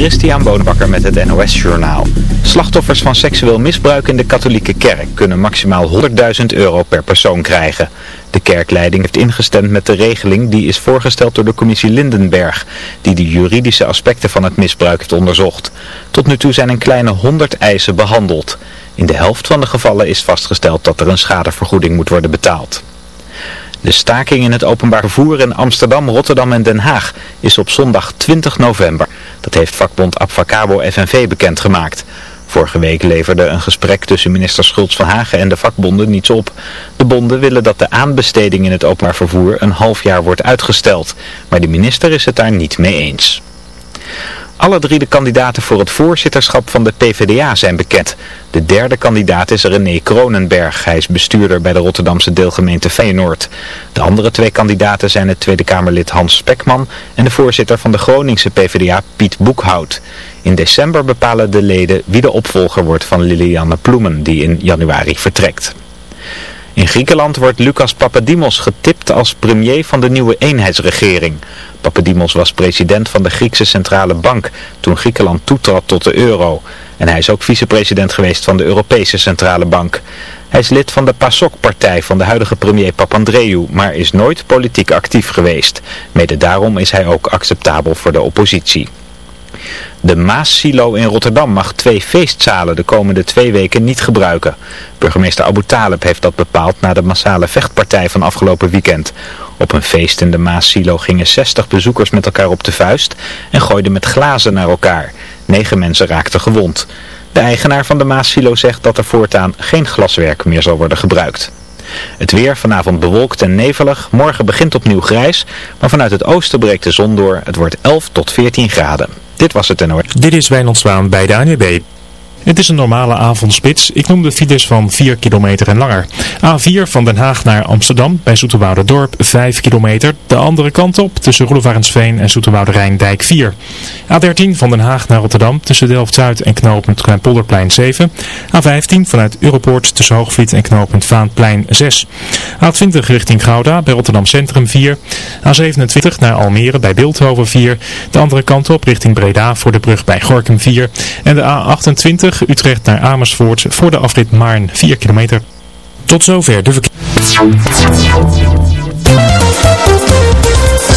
Christian Bonenbakker met het NOS Journaal. Slachtoffers van seksueel misbruik in de katholieke kerk kunnen maximaal 100.000 euro per persoon krijgen. De kerkleiding heeft ingestemd met de regeling die is voorgesteld door de commissie Lindenberg, die de juridische aspecten van het misbruik heeft onderzocht. Tot nu toe zijn een kleine 100 eisen behandeld. In de helft van de gevallen is vastgesteld dat er een schadevergoeding moet worden betaald. De staking in het openbaar vervoer in Amsterdam, Rotterdam en Den Haag is op zondag 20 november. Dat heeft vakbond Abfacabo FNV bekendgemaakt. Vorige week leverde een gesprek tussen minister Schultz van Hagen en de vakbonden niets op. De bonden willen dat de aanbesteding in het openbaar vervoer een half jaar wordt uitgesteld. Maar de minister is het daar niet mee eens. Alle drie de kandidaten voor het voorzitterschap van de PvdA zijn bekend. De derde kandidaat is René Kronenberg. Hij is bestuurder bij de Rotterdamse deelgemeente Feyenoord. De andere twee kandidaten zijn het Tweede Kamerlid Hans Spekman en de voorzitter van de Groningse PvdA Piet Boekhout. In december bepalen de leden wie de opvolger wordt van Lilianne Ploemen die in januari vertrekt. In Griekenland wordt Lucas Papadimos getipt als premier van de nieuwe eenheidsregering. Papadimos was president van de Griekse Centrale Bank toen Griekenland toetrad tot de euro. En hij is ook vicepresident geweest van de Europese Centrale Bank. Hij is lid van de PASOK-partij van de huidige premier Papandreou, maar is nooit politiek actief geweest. Mede daarom is hij ook acceptabel voor de oppositie. De Maassilo in Rotterdam mag twee feestzalen de komende twee weken niet gebruiken. Burgemeester Abu Talib heeft dat bepaald na de massale vechtpartij van afgelopen weekend. Op een feest in de Maassilo gingen 60 bezoekers met elkaar op de vuist en gooiden met glazen naar elkaar. Negen mensen raakten gewond. De eigenaar van de Maassilo zegt dat er voortaan geen glaswerk meer zal worden gebruikt. Het weer vanavond bewolkt en nevelig. Morgen begint opnieuw grijs. Maar vanuit het oosten breekt de zon door. Het wordt 11 tot 14 graden. Dit was het hoor. Dit is Wijnand bij de ANWB. Het is een normale avondspits. Ik noem de files van 4 kilometer en langer. A4 van Den Haag naar Amsterdam bij Dorp 5 kilometer. De andere kant op tussen Roelofarensveen en Zoeterwoude Rijndijk 4. A13 van Den Haag naar Rotterdam tussen Delft-Zuid en knooppunt Kleinpolderplein 7. A15 vanuit Europoort tussen Hoogvliet en knooppunt Vaanplein 6. A20 richting Gouda bij Rotterdam Centrum 4. A27 naar Almere bij Beeldhoven 4. De andere kant op richting Breda voor de brug bij Gorkum 4. En de A28 Utrecht naar Amersfoort voor de afrit Maarn 4 kilometer. Tot zover de verkeer.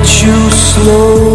Me touch you slowly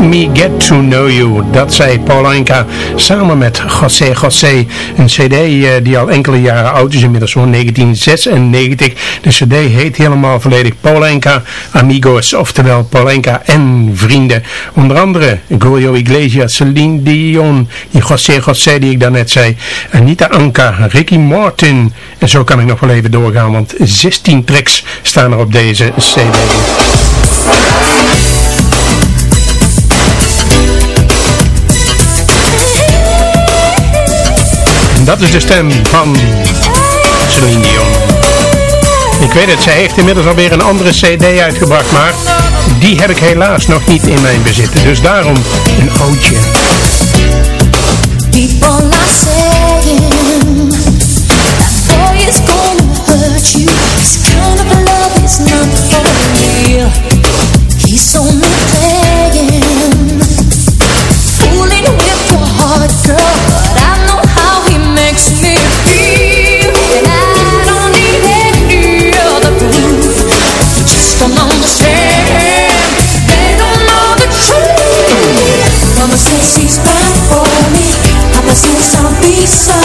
me get to know you. Dat zei Paul Anka samen met José José. Een cd eh, die al enkele jaren oud is, inmiddels van 1996. De cd heet helemaal volledig Paul Anka Amigos, oftewel Paul Anka en vrienden. Onder andere Julio Iglesias, Celine Dion, die José José die ik daarnet zei, Anita Anka, Ricky Martin. En zo kan ik nog wel even doorgaan, want 16 tracks staan er op deze cd. Dat is de stem van Celine Dion. Ik weet het, zij heeft inmiddels alweer een andere cd uitgebracht, maar die heb ik helaas nog niet in mijn bezit. Dus daarom een. People are saying be so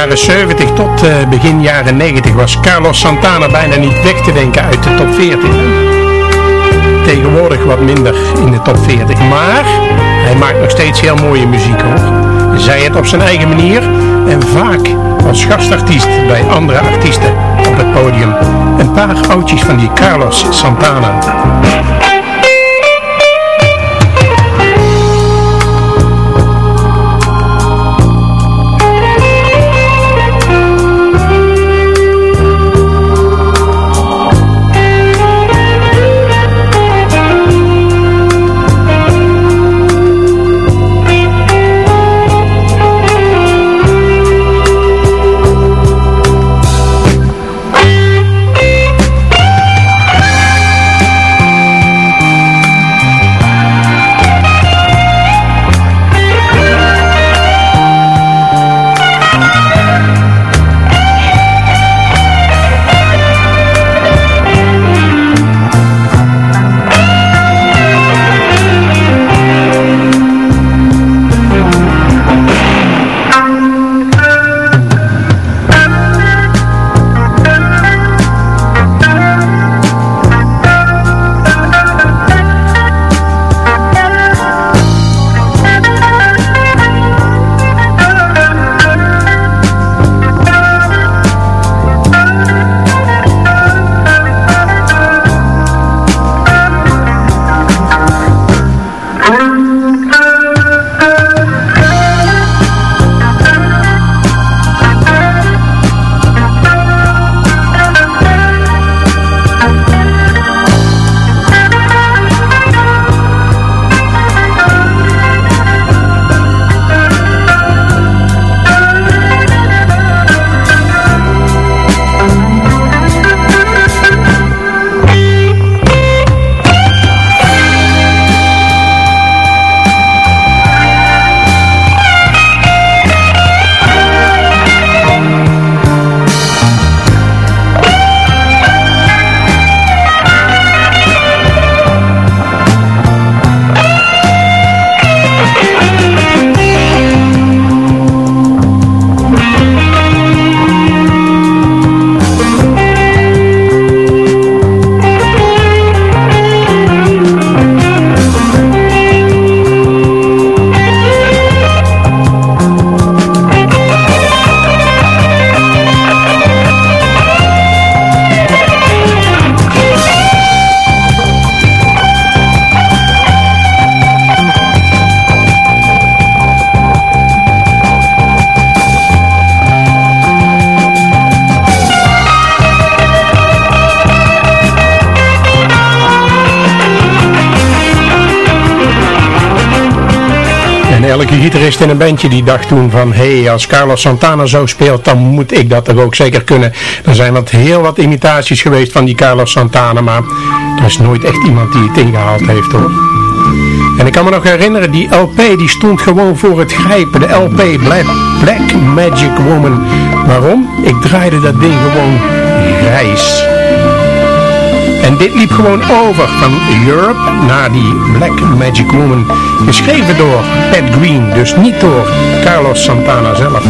jaren 70 tot eh, begin jaren 90 was Carlos Santana bijna niet weg te denken uit de top 40. Tegenwoordig wat minder in de top 40, maar hij maakt nog steeds heel mooie muziek hoor. Zij het op zijn eigen manier en vaak als gastartiest bij andere artiesten op het podium. Een paar oudjes van die Carlos Santana. Gitarist in een bandje die dacht toen van... hé, hey, als Carlos Santana zo speelt, dan moet ik dat toch ook zeker kunnen. Er zijn wat, heel wat imitaties geweest van die Carlos Santana... maar er is nooit echt iemand die het ingehaald heeft hoor. En ik kan me nog herinneren, die LP die stond gewoon voor het grijpen. De LP Black, Black Magic Woman. Waarom? Ik draaide dat ding gewoon grijs. En dit liep gewoon over van Europe naar die Black Magic Woman. Geschreven door Pat Green, dus niet door Carlos Santana zelf.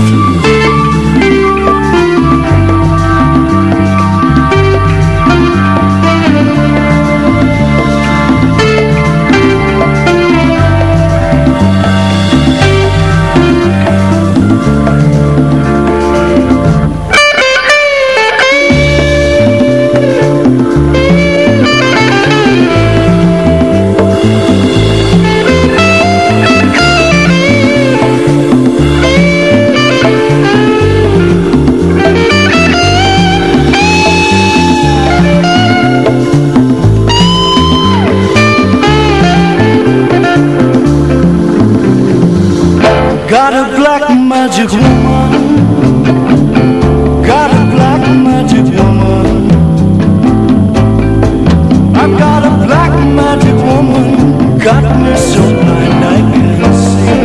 Black magic woman. Got a black magic woman. I've got a black magic woman. Got me so blind I can't see.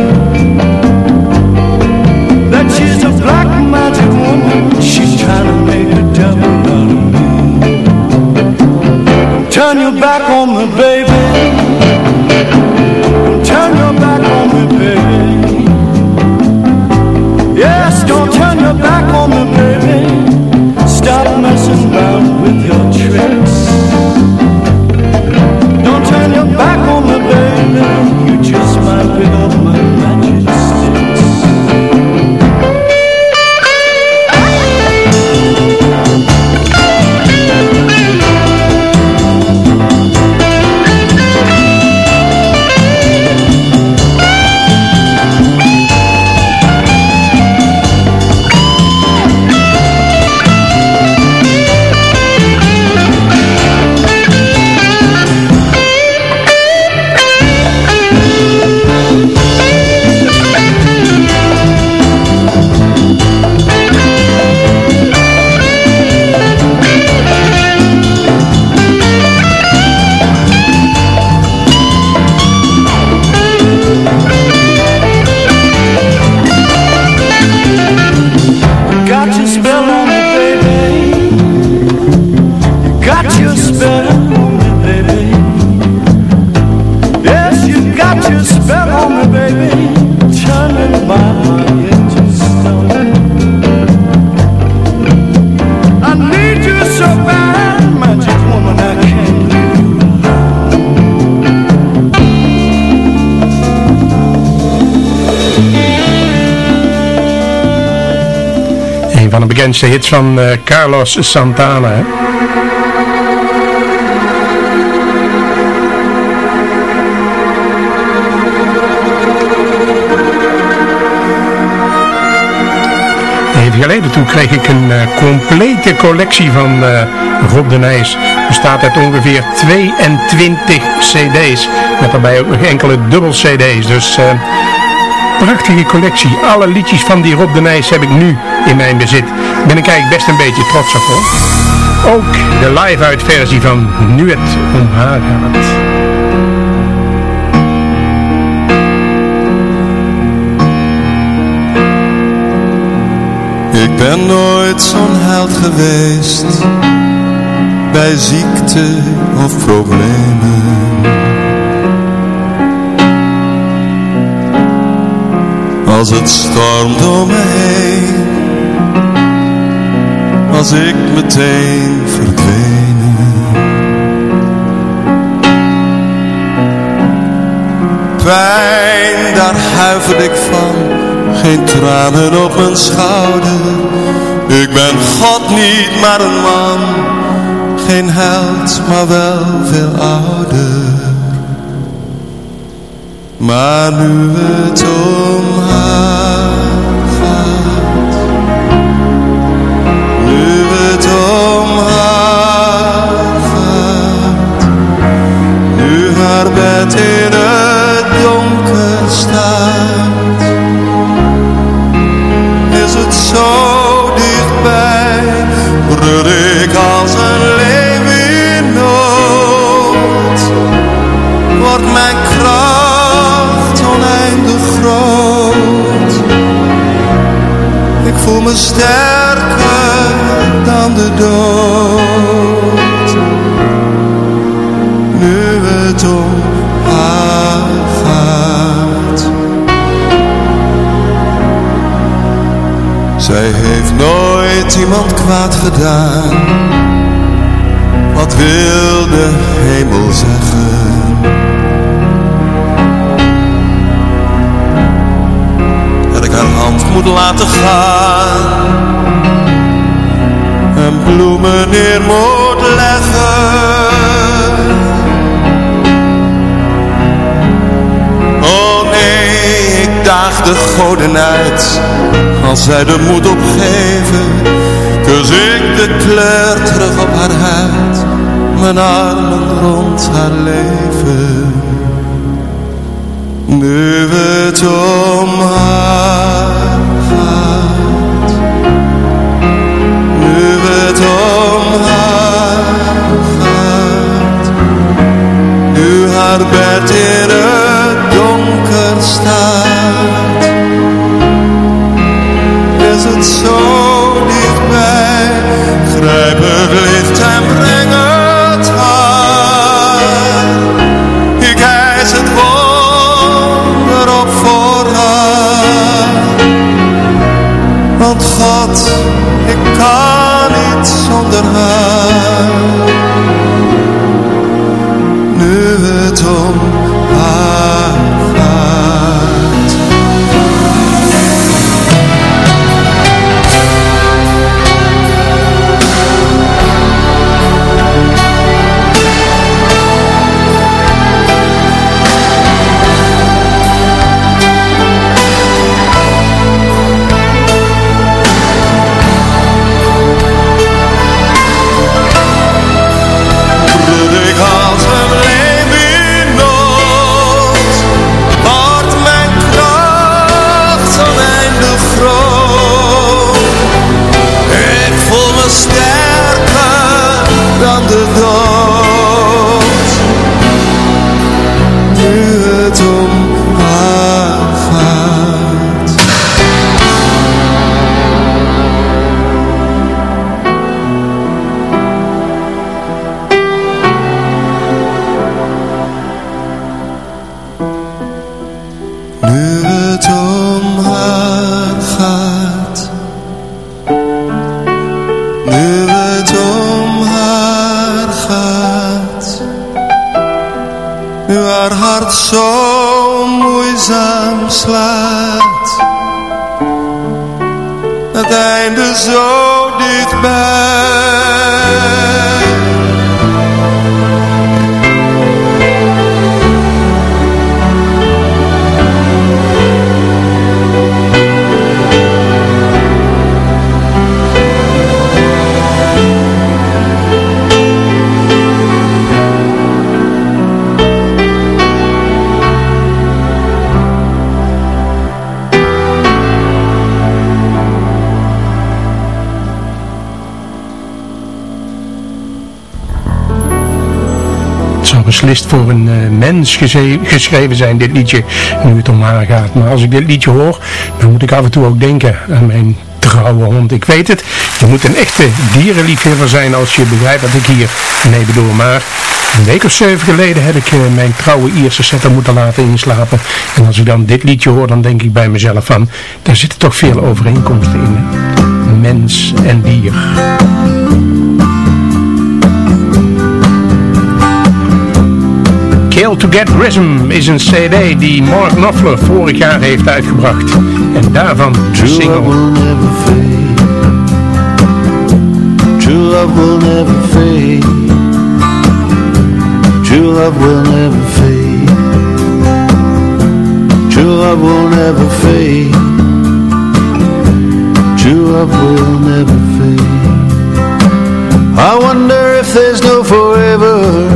That she's a black magic woman. She's trying to make a devil out of me. Turn your back on me, baby. Bekendste hits van eh, Carlos Santana. hè. Even geleden toen kreeg ik een eh, complete collectie van eh, Rob de Nijs. Bestaat uit ongeveer 22 cd's. Met daarbij ook nog enkele dubbel cd's. Dus prachtige collectie. Alle liedjes van die Rob de Nijs heb ik nu in mijn bezit. Ben ik eigenlijk best een beetje trots op hoor. Ook de live-uit versie van Nu het om haar gaat. Ik ben nooit zo'n held geweest bij ziekte of problemen. Als het stormt om me heen, was ik meteen verdwenen. Pijn, daar huiver ik van, geen tranen op mijn schouder. Ik ben God niet, maar een man, geen held, maar wel veel ouder. Maar nu het om haar gaat, nu het om haar gaat, nu haar bed in kwaad gedaan. Wat wil de hemel zeggen? Dat ik haar hand moet laten gaan En bloemen neer moet leggen Oh nee, ik daag de goden uit Als zij de moed opgeven Ik de kleur terug op haar huid Mijn armen rond haar leven. Nu het om haar gaat. Nu het om haar gaat. Nu haar bed in het donker staat God, ik kan niet zonder beslist voor een eh, mens geschreven zijn, dit liedje, nu het om haar gaat. Maar als ik dit liedje hoor, dan moet ik af en toe ook denken aan mijn trouwe hond. Ik weet het, je moet een echte dierenliefhebber zijn als je begrijpt wat ik hier mee bedoel. Maar een week of zeven geleden heb ik eh, mijn trouwe Ierse setter moeten laten inslapen. En als ik dan dit liedje hoor, dan denk ik bij mezelf van, daar zitten toch veel overeenkomsten in. Mens en dier. Kill to Get Rhythm is een cd die Mark Knopfler vorig jaar heeft uitgebracht. En daarvan de single. never fade. True love will never fade. True love will never fade. True love will never fade. True love will never fade. I wonder if there's no forever.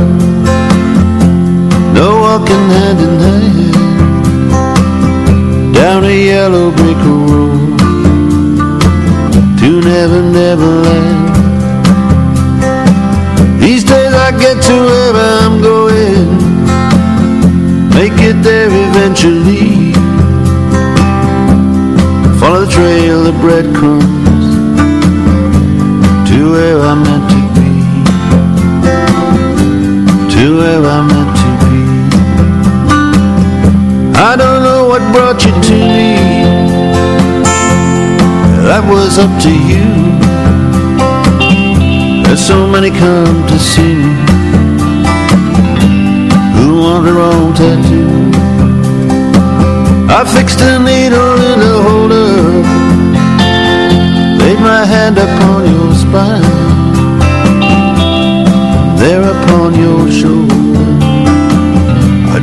walking hand in hand Down a yellow brick road To never, never land. These days I get to where I'm going Make it there eventually. Follow the trail of breadcrumbs To where I'm meant to be To where I'm meant to I don't know what brought you to me. That was up to you. There's so many come to see me who want their own tattoo. I fixed a needle in a holder, laid my hand upon your spine, there upon your shoulder.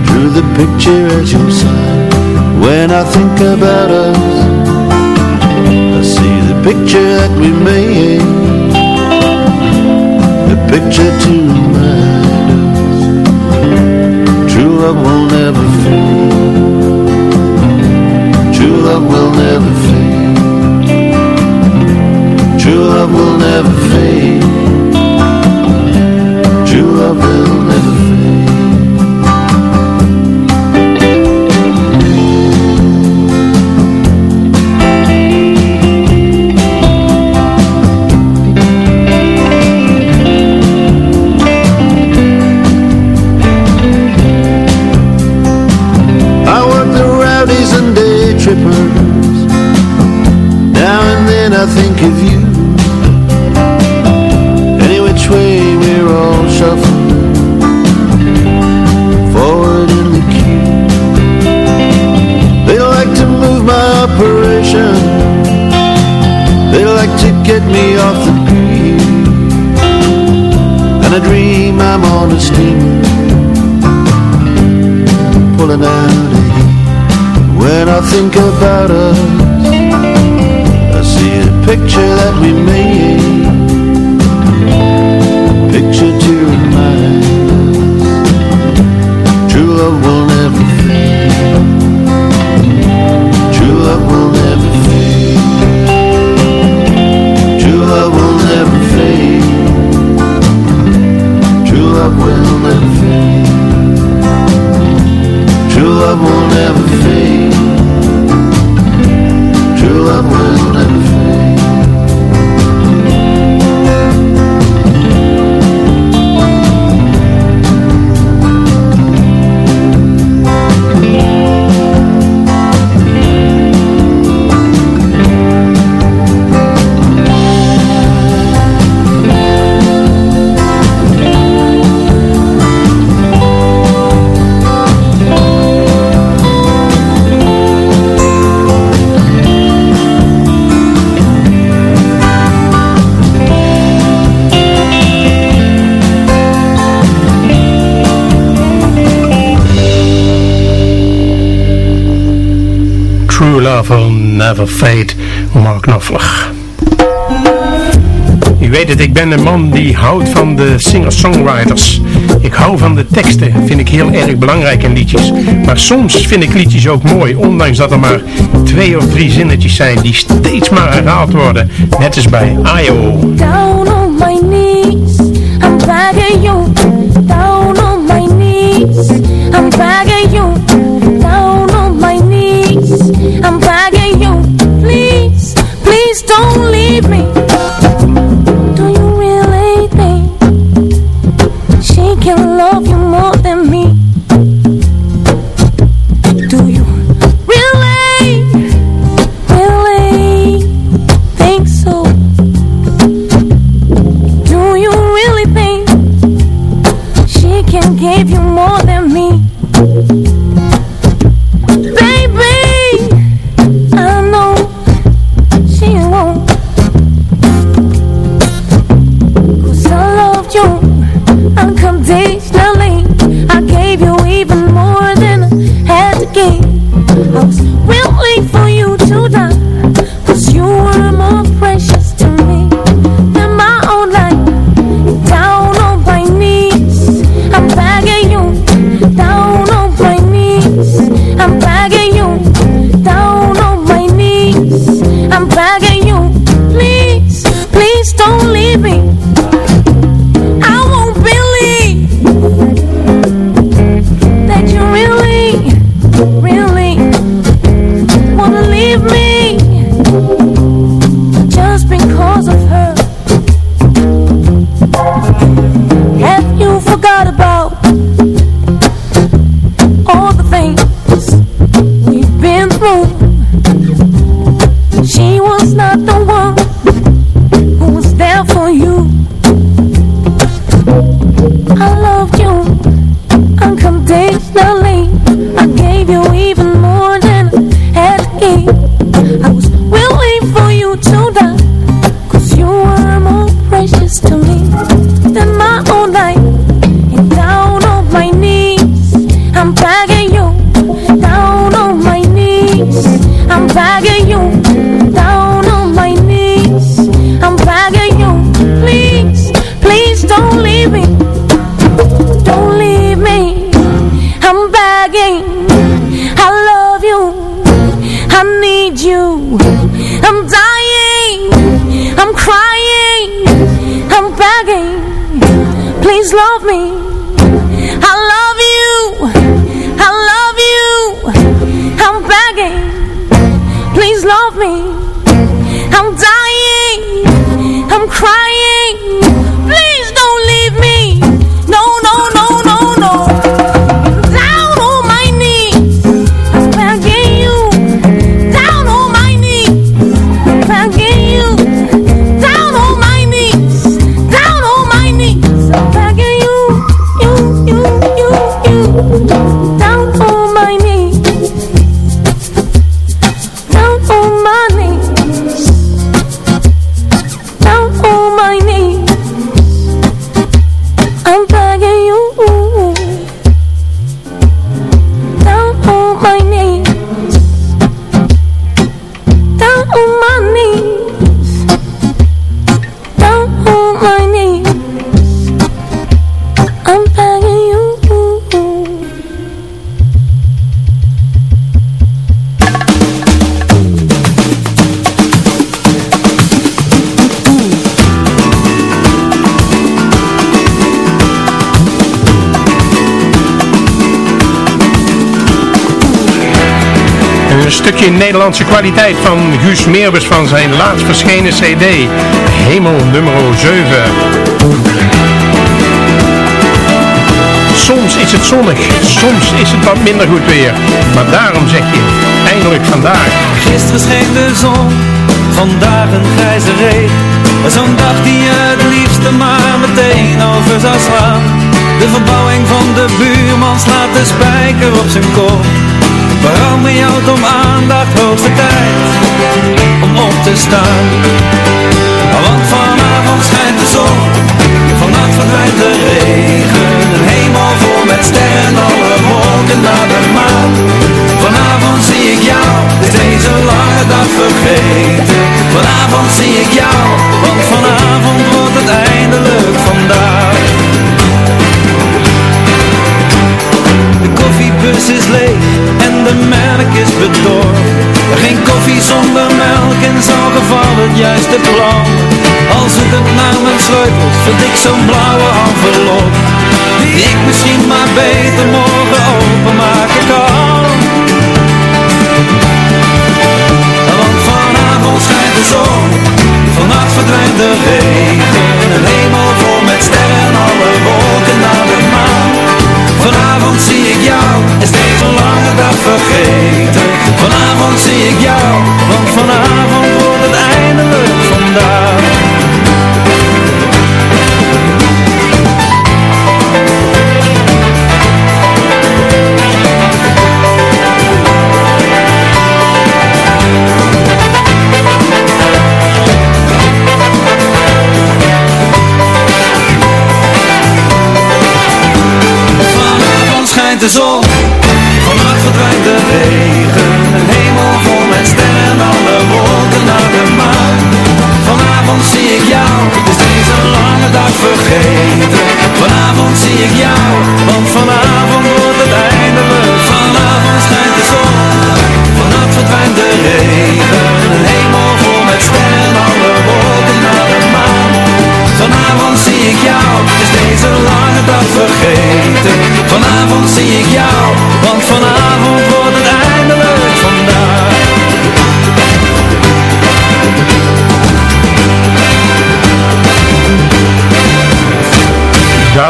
Drew the picture as your sign. When I think about us, I see the picture that we made, the picture to remind us. True love will never fade. True love will never fade. True love will never fade. Never Fade, Mark Knopfler. U weet het, ik ben een man die houdt van de singer-songwriters. Ik hou van de teksten, vind ik heel erg belangrijk in liedjes. Maar soms vind ik liedjes ook mooi, ondanks dat er maar twee of drie zinnetjes zijn die steeds maar herhaald worden. Net als bij I.O. Down on my knees, I'm begging you. Down on my knees, I'm begging you. Can give you more than me? I'm dying, I'm crying, I'm begging, please love me. Stukje Nederlandse kwaliteit van Guus Meeuwis van zijn laatst verschenen cd. Hemel nummer 7. Soms is het zonnig, soms is het wat minder goed weer. Maar daarom zeg je, eindelijk vandaag. Gisteren scheen de zon, vandaag een grijze regen. Zo'n dag die je het liefste maar meteen over zou slaan. De verbouwing van de buurman slaat de spijker op zijn kop. Verander je auto om aandacht, hoogste tijd om op te staan. Want vanavond schijnt de zon, vannacht verdwijnt de regen. Een hemel vol met sterren, alle wolken naar de maan. Vanavond zie ik jou, is deze lange dag vergeten. Vanavond zie ik jou, want vanavond wordt het eindelijk vandaag. Koffiebus is leeg en de melk is bedorven. Geen koffie zonder melk in zo'n geval het juiste plan. Al zoekend naar mijn sleutels vind ik zo'n blauwe envelop. Die ik misschien maar beter morgen openmaken kan. Want vanavond schijnt de zon, vannacht verdwijnt de regen. Een hemel vol met sterren, alle Vanavond zie ik jou, is deze lange dag vergeten. Vanavond zie ik jou, want vanavond wordt het eindelijk vandaag. De zon, vannacht verdwijnt de regen. Een hemel vol met sterren, alle wolken naar de maan. Vanavond zie ik jou, is deze lange dag vergeten. Vanavond zie ik jou,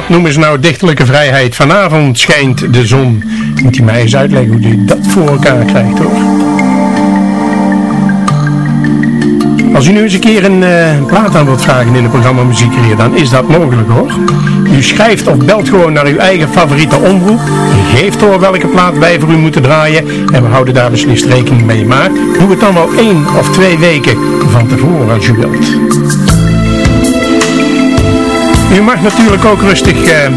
Noemen ze nou dichterlijke vrijheid. Vanavond schijnt de zon. Moet hij mij eens uitleggen hoe hij dat voor elkaar krijgt hoor. Als u nu eens een keer een eh, plaat aan wilt vragen in het programma Muziek hier, dan is dat mogelijk hoor. U schrijft of belt gewoon naar uw eigen favoriete omroep. Geeft door welke plaat wij voor u moeten draaien. En we houden daar beslist rekening mee. Maar doe het dan wel één of twee weken van tevoren als u wilt. U mag natuurlijk ook rustig eh,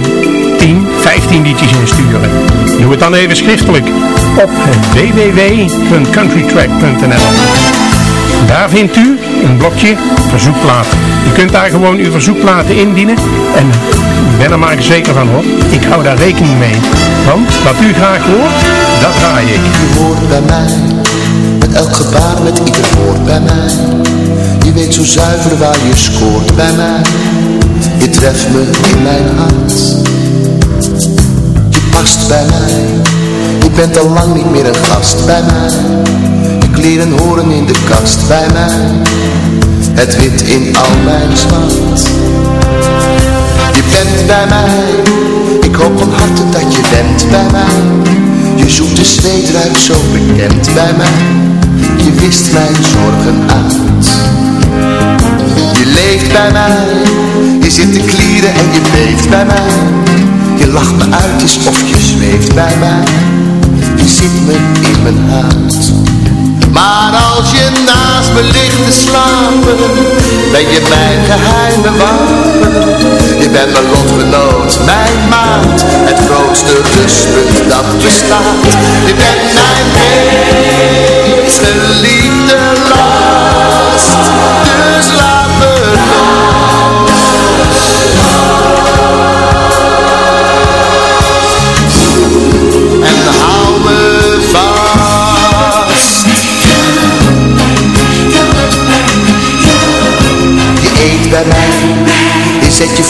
10, 15 liedjes insturen. Doe het dan even schriftelijk op www.countrytrack.nl Daar vindt u een blokje verzoekplaten. U kunt daar gewoon uw verzoekplaten indienen en ben er maar zeker van hoor. Ik hou daar rekening mee. Want wat u graag hoort, dat draai ik. Je hoort bij mij, met elk gebaar, met ieder woord bij mij. Je weet zo zuiver waar je scoort bij mij. Je treft me in mijn hart. Je past bij mij. Je bent al lang niet meer een gast bij mij. Je kleren horen in de kast bij mij. Het wit in al mijn zwart. Je bent bij mij. Ik hoop van harte dat je bent bij mij. Je zoete zweet ruikt zo bekend bij mij. Je wist mijn zorgen uit. Je leeft bij mij. Je zit te klieren en je beeft bij mij. Je lacht me uit, of je zweeft bij mij. Je zit me in mijn huid. Maar als je naast me ligt te slapen, ben je mijn geheime wapen. Je bent mijn lotgenoot, mijn maat, het grootste rustpunt dat bestaat. Je bent mijn meest geliefde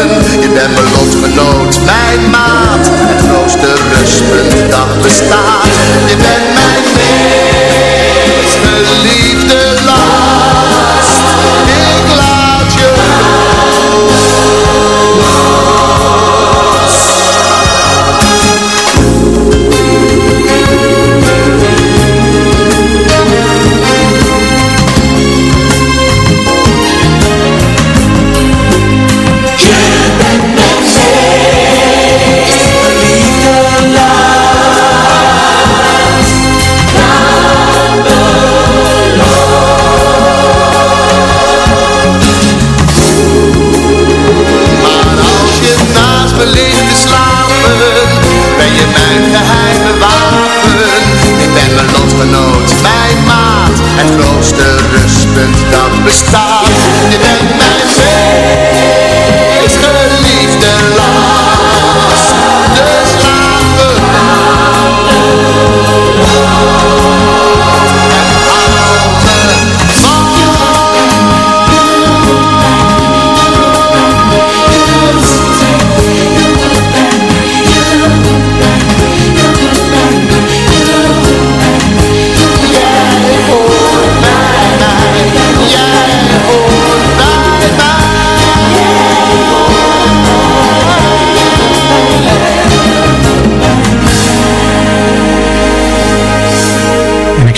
Je bent mijn lotgenoot, mijn maat, het grootste rustpunt dat bestaat. Je bent mijn meest geliefde last.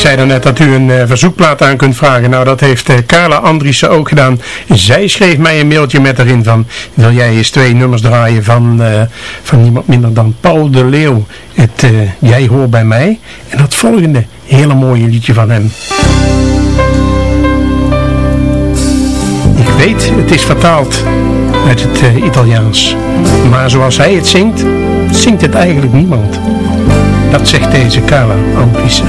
En ik zei daarnet dat u een eh, verzoekplaat aan kunt vragen. Nou, dat heeft eh, Carla Andriessen ook gedaan. Zij schreef mij een mailtje met erin van... Wil jij eens twee nummers draaien van, eh, van niemand minder dan Paul de Leeuw. Het Jij hoort bij mij. En dat volgende hele mooie liedje van hem. Ik weet, het is vertaald uit het Italiaans. Maar zoals hij het zingt, zingt het eigenlijk niemand. Dat zegt deze Carla Andriessen.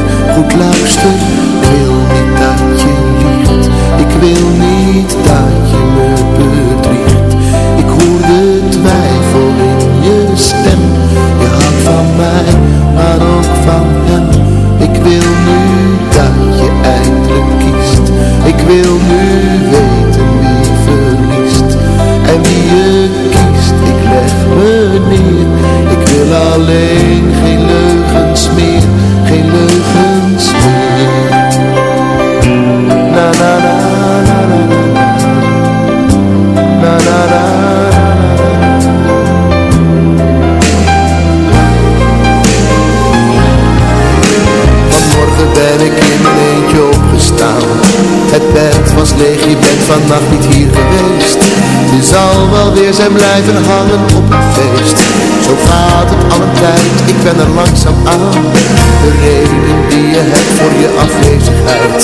Blijven hangen op een feest. Zo gaat het al tijd, ik ben er langzaam aan. De reden die je hebt voor je afwezigheid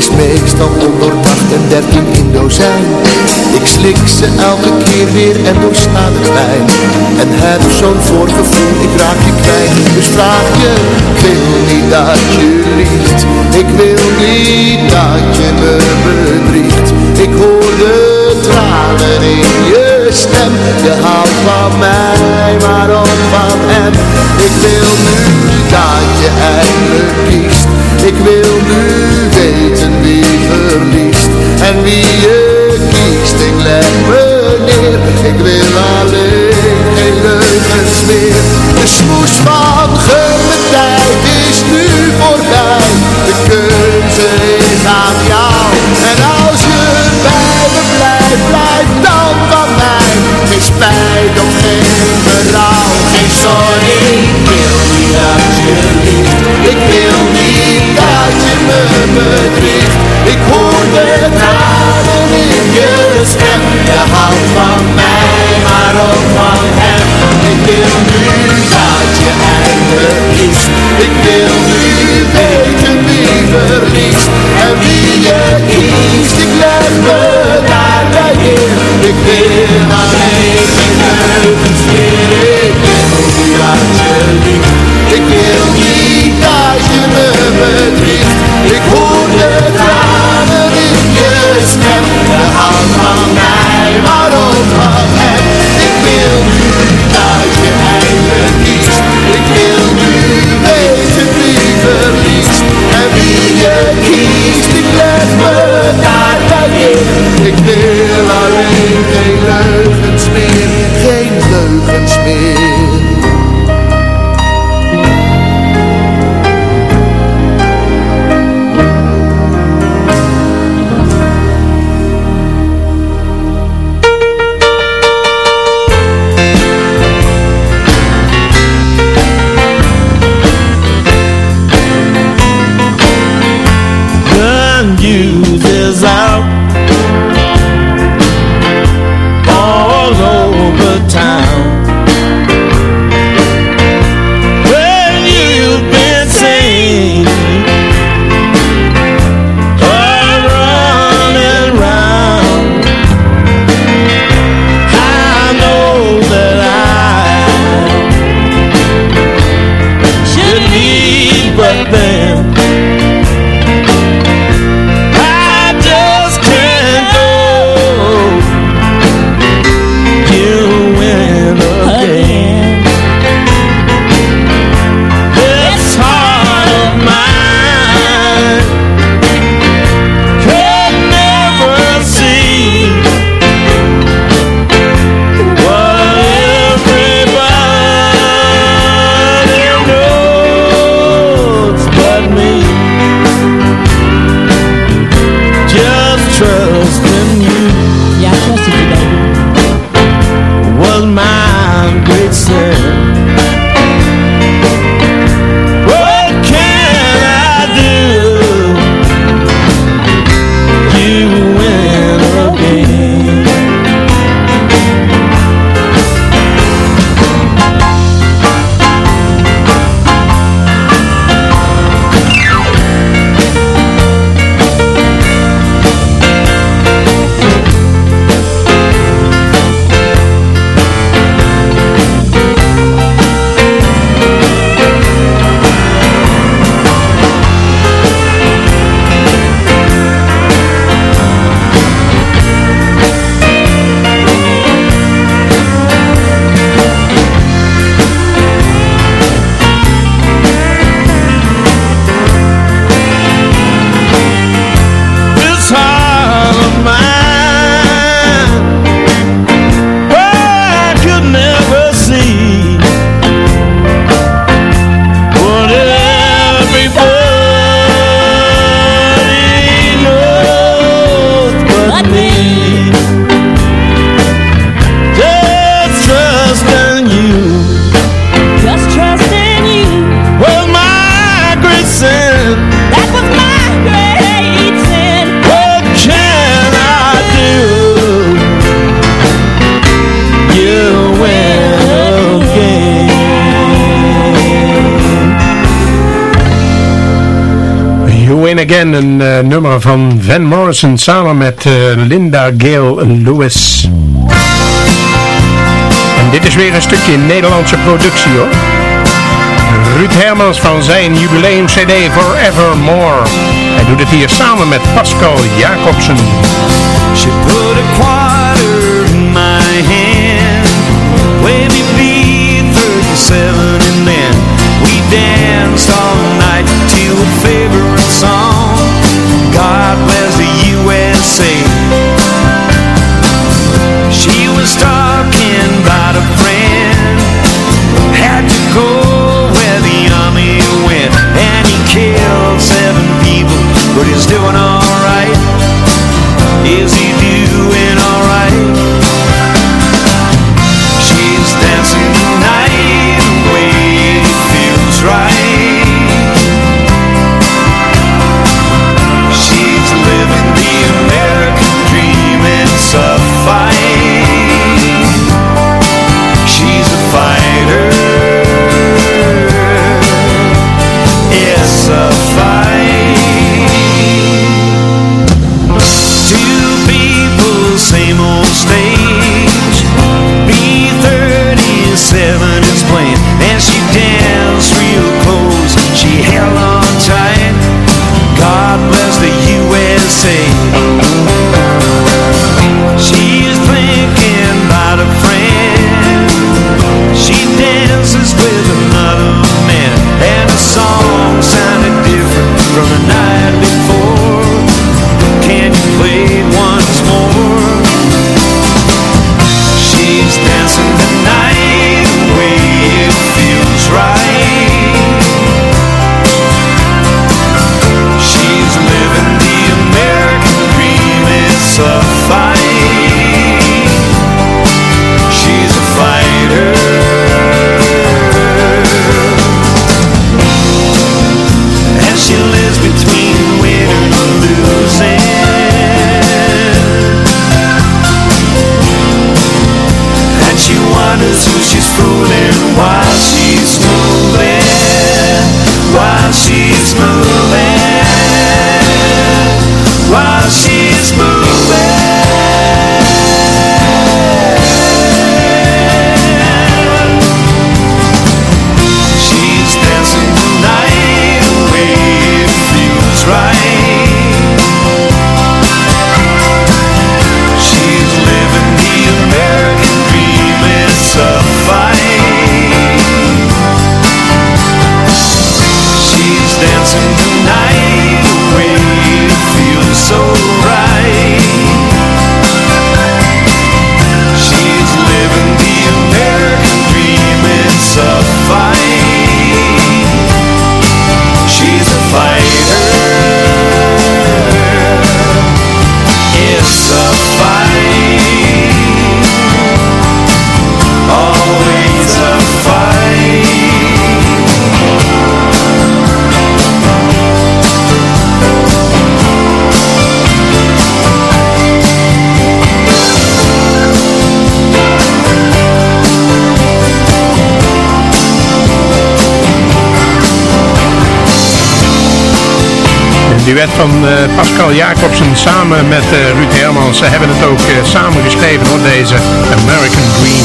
Is meestal ondoordacht en dertien in dozijn. Ik slik ze elke keer weer en doorsla de pijn. En heb zo'n voorgevoel, it live Again, een eh, nummer van Van Morrison samen met eh, Linda Gail Lewis. En dit is weer een stukje Nederlandse productie hoor. Ruud Hermans van zijn jubileum CD Forevermore. Hij doet het hier samen met Pascal Jacobsen. She put a quarter in my hand. 37 and then we van eh, Pascal Jacobsen samen met eh, Ruud Hermans. Ze hebben het ook eh, samen geschreven hoor, deze American Dream.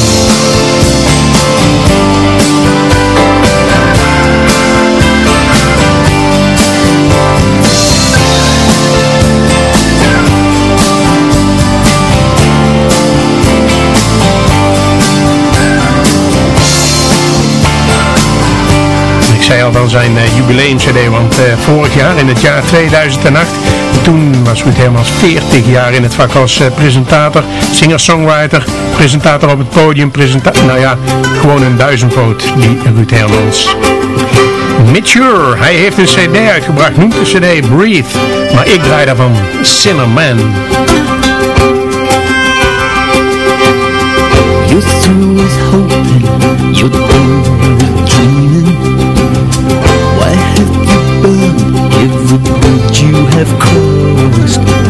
dan zijn eh, jubileum cd, want eh, vorig jaar, in het jaar 2008, toen was Ruud Hermans 40 jaar in het vak als eh, presentator, singer-songwriter, presentator op het podium, presentator, nou ja, gewoon een duizendvoot, die Ruud Hermans. Mature, hij heeft een cd uitgebracht, noemt de cd Breathe, maar ik draai daarvan Cinnamon. Man. You'd have caused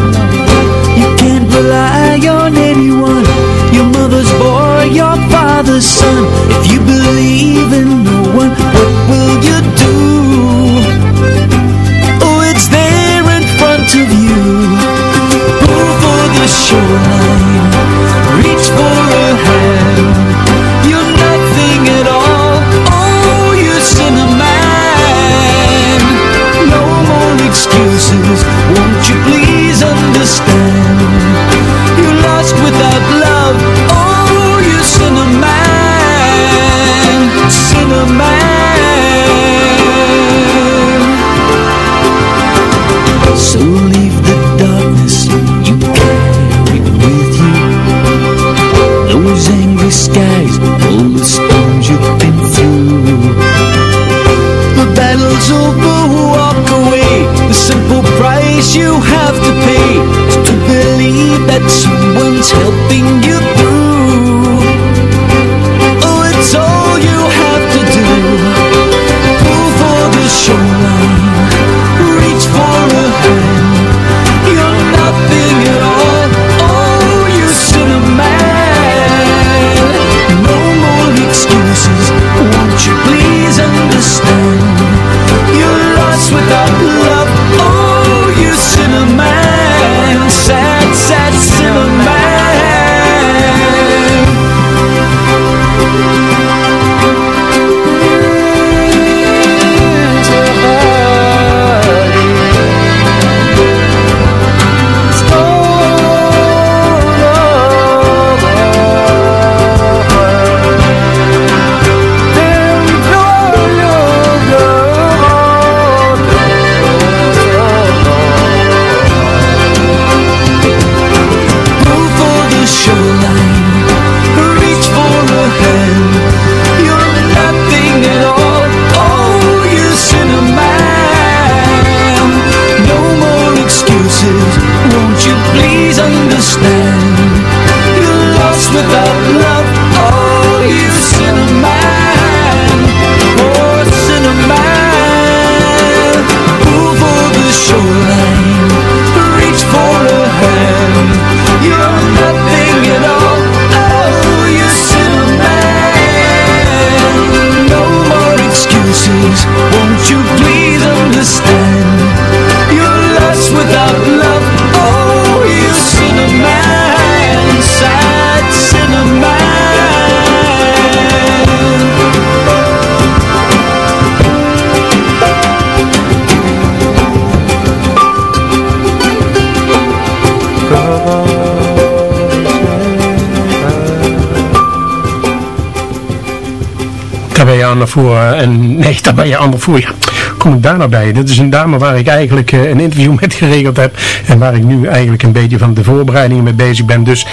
nou naar voren. En nee, daar ben je ander voor. Ja, kom ik daar nou bij? Dat is een dame waar ik eigenlijk eh, een interview met geregeld heb. En waar ik nu eigenlijk een beetje van de voorbereidingen mee bezig ben. Dus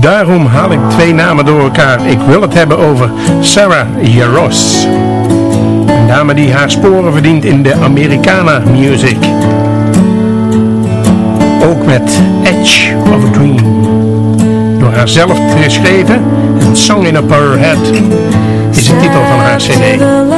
daarom haal ik twee namen door elkaar. Ik wil het hebben over Sarah Jaros. Een dame die haar sporen verdient in de Americana music. Ook met Edge of a Dream. Door haar zelf geschreven. En Song in Up Her Head is titel van haar cd.